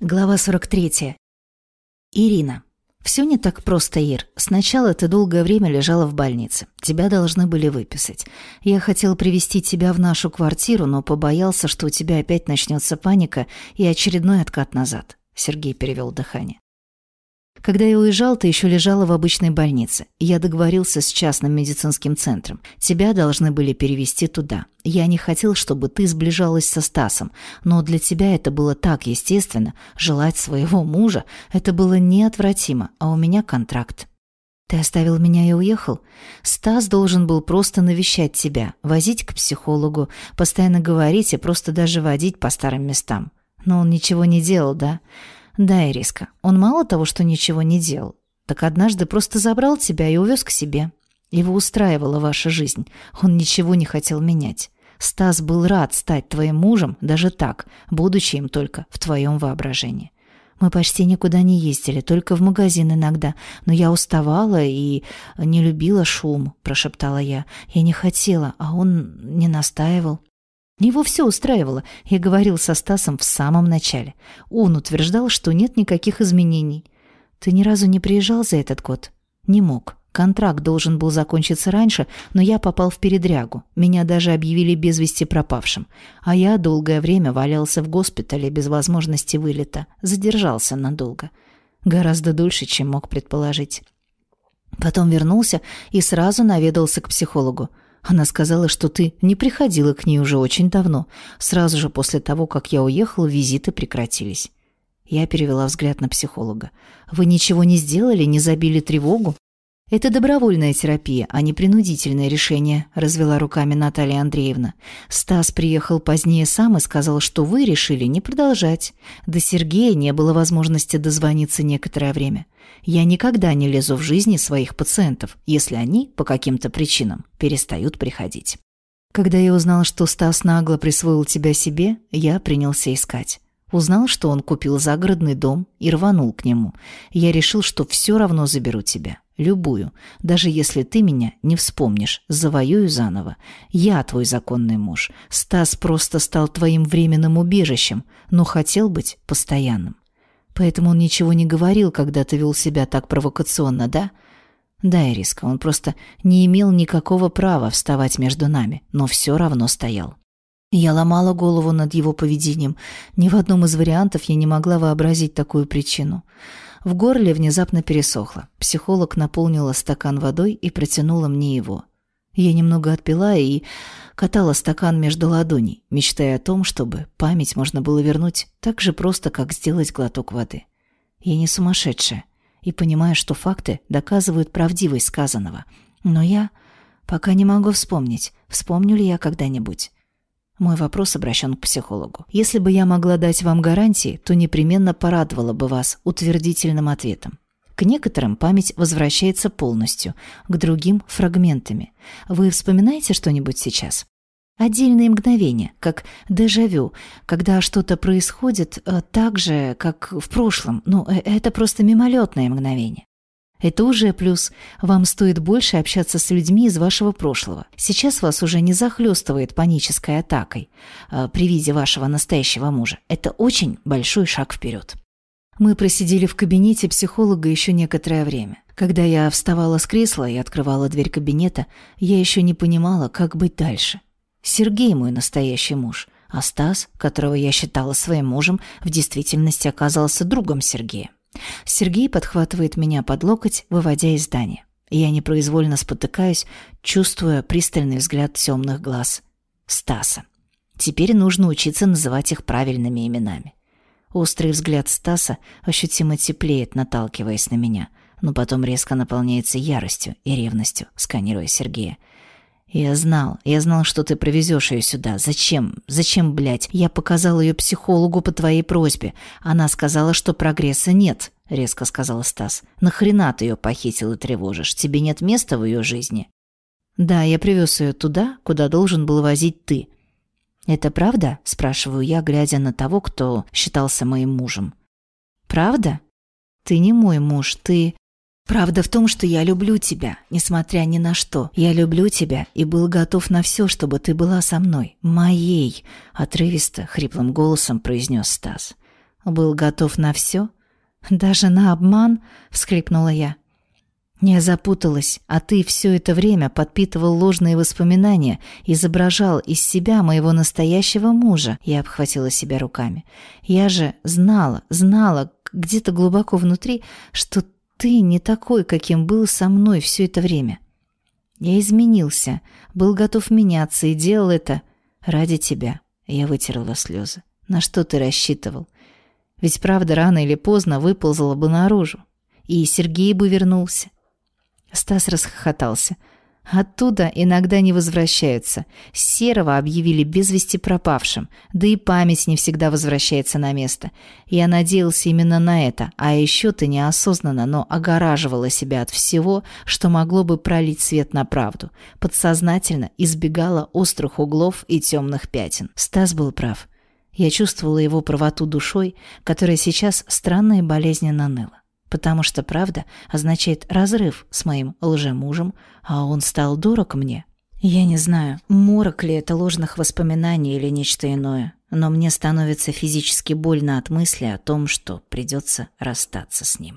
Глава 43. Ирина. Все не так просто, Ир. Сначала ты долгое время лежала в больнице. Тебя должны были выписать. Я хотел привести тебя в нашу квартиру, но побоялся, что у тебя опять начнется паника и очередной откат назад. Сергей перевел дыхание. Когда я уезжал, ты еще лежала в обычной больнице. Я договорился с частным медицинским центром. Тебя должны были перевести туда. Я не хотел, чтобы ты сближалась со Стасом, но для тебя это было так естественно. Желать своего мужа – это было неотвратимо, а у меня контракт. Ты оставил меня и уехал? Стас должен был просто навещать тебя, возить к психологу, постоянно говорить и просто даже водить по старым местам. Но он ничего не делал, да? Ириска, он мало того, что ничего не делал, так однажды просто забрал тебя и увез к себе. Его устраивала ваша жизнь, он ничего не хотел менять. Стас был рад стать твоим мужем даже так, будучи им только в твоем воображении. Мы почти никуда не ездили, только в магазин иногда. Но я уставала и не любила шум, прошептала я. Я не хотела, а он не настаивал. Его все устраивало, я говорил со Стасом в самом начале. Он утверждал, что нет никаких изменений. Ты ни разу не приезжал за этот год? Не мог. Контракт должен был закончиться раньше, но я попал в передрягу. Меня даже объявили без вести пропавшим. А я долгое время валялся в госпитале без возможности вылета. Задержался надолго. Гораздо дольше, чем мог предположить. Потом вернулся и сразу наведался к психологу. Она сказала, что ты не приходила к ней уже очень давно. Сразу же после того, как я уехала, визиты прекратились. Я перевела взгляд на психолога. Вы ничего не сделали, не забили тревогу? «Это добровольная терапия, а не принудительное решение», – развела руками Наталья Андреевна. «Стас приехал позднее сам и сказал, что вы решили не продолжать. До Сергея не было возможности дозвониться некоторое время. Я никогда не лезу в жизни своих пациентов, если они, по каким-то причинам, перестают приходить». Когда я узнал, что Стас нагло присвоил тебя себе, я принялся искать. Узнал, что он купил загородный дом и рванул к нему. Я решил, что все равно заберу тебя. Любую. Даже если ты меня не вспомнишь, завоюю заново. Я твой законный муж. Стас просто стал твоим временным убежищем, но хотел быть постоянным. Поэтому он ничего не говорил, когда ты вел себя так провокационно, да? Да, Ириска, он просто не имел никакого права вставать между нами, но все равно стоял. Я ломала голову над его поведением. Ни в одном из вариантов я не могла вообразить такую причину. В горле внезапно пересохло. Психолог наполнила стакан водой и протянула мне его. Я немного отпила и катала стакан между ладоней, мечтая о том, чтобы память можно было вернуть так же просто, как сделать глоток воды. Я не сумасшедшая и понимаю, что факты доказывают правдивость сказанного. Но я пока не могу вспомнить, вспомню ли я когда-нибудь. Мой вопрос обращен к психологу. Если бы я могла дать вам гарантии, то непременно порадовала бы вас утвердительным ответом. К некоторым память возвращается полностью, к другим – фрагментами. Вы вспоминаете что-нибудь сейчас? Отдельные мгновения, как дежавю, когда что-то происходит э, так же, как в прошлом. Ну, э, это просто мимолетное мгновение. Это уже плюс. Вам стоит больше общаться с людьми из вашего прошлого. Сейчас вас уже не захлестывает панической атакой э, при виде вашего настоящего мужа. Это очень большой шаг вперед. Мы просидели в кабинете психолога еще некоторое время. Когда я вставала с кресла и открывала дверь кабинета, я еще не понимала, как быть дальше. Сергей мой настоящий муж, а Стас, которого я считала своим мужем, в действительности оказался другом Сергея. Сергей подхватывает меня под локоть, выводя из здания. Я непроизвольно спотыкаюсь, чувствуя пристальный взгляд темных глаз Стаса. Теперь нужно учиться называть их правильными именами. Острый взгляд Стаса ощутимо теплеет, наталкиваясь на меня, но потом резко наполняется яростью и ревностью, сканируя Сергея. «Я знал, я знал, что ты привезешь ее сюда. Зачем? Зачем, блядь? Я показал ее психологу по твоей просьбе. Она сказала, что прогресса нет», — резко сказал Стас. «Нахрена ты ее похитил и тревожишь? Тебе нет места в ее жизни?» «Да, я привез ее туда, куда должен был возить ты». «Это правда?» — спрашиваю я, глядя на того, кто считался моим мужем. «Правда? Ты не мой муж, ты...» Правда в том, что я люблю тебя, несмотря ни на что. Я люблю тебя и был готов на все, чтобы ты была со мной. Моей, отрывисто, хриплым голосом произнес Стас. Был готов на все? Даже на обман?» — всхлипнула я. Я запуталась, а ты все это время подпитывал ложные воспоминания, изображал из себя моего настоящего мужа. Я обхватила себя руками. Я же знала, знала где-то глубоко внутри, что ты не такой, каким был со мной все это время. Я изменился, был готов меняться и делал это ради тебя. Я вытерла слезы. На что ты рассчитывал? Ведь правда рано или поздно выползла бы наружу. И Сергей бы вернулся. Стас расхохотался. Оттуда иногда не возвращаются. Серого объявили без вести пропавшим, да и память не всегда возвращается на место. Я надеялся именно на это, а еще ты неосознанно, но огораживала себя от всего, что могло бы пролить свет на правду. Подсознательно избегала острых углов и темных пятен. Стас был прав. Я чувствовала его правоту душой, которая сейчас странно и болезненно ныла потому что правда означает разрыв с моим лжемужем, а он стал дорог мне. Я не знаю, морок ли это ложных воспоминаний или нечто иное, но мне становится физически больно от мысли о том, что придется расстаться с ним.